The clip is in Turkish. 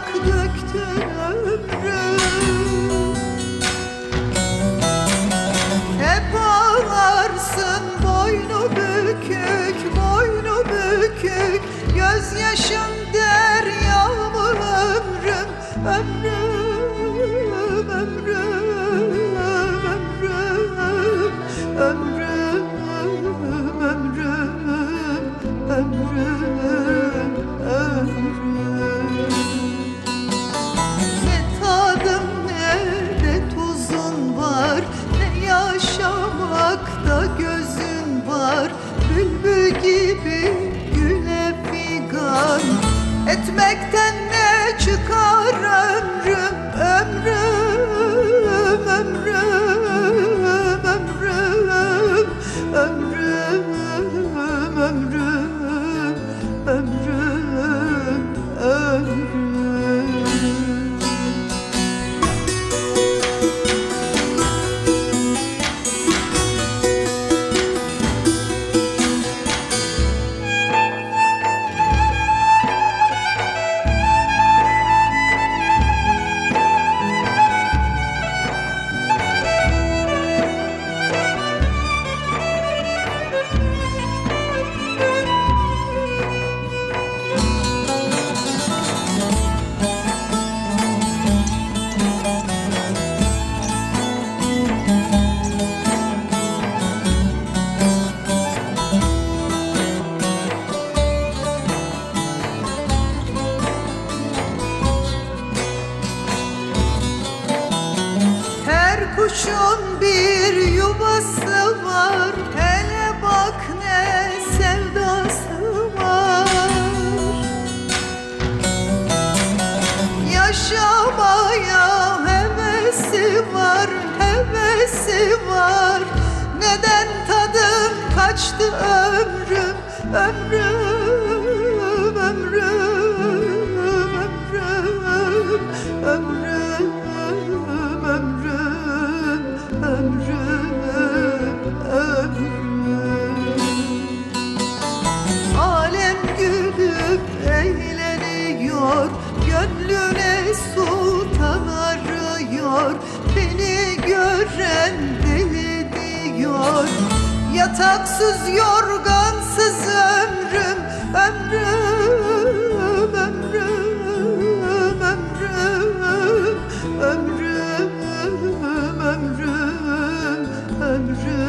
ak ömrüm. Hep boynu bükük, boynu bükük. Gözyaşın derya mı ömrüm, ömrüm, ömrüm, ömrüm, ömrüm. bekten kuşun bir yuvası var. Hele bak ne sevdası var. Yaşamaya hevesi var Hevesi var. Neden tadım kaçtı ömrüm Ömrüm, arıyor Gönlüne sultan arıyor Beni gören deli diyor. Yataksız yorgansız ömrüm Ömrüm, ömrüm, ömrüm Ömrüm, ömrüm, ömrüm.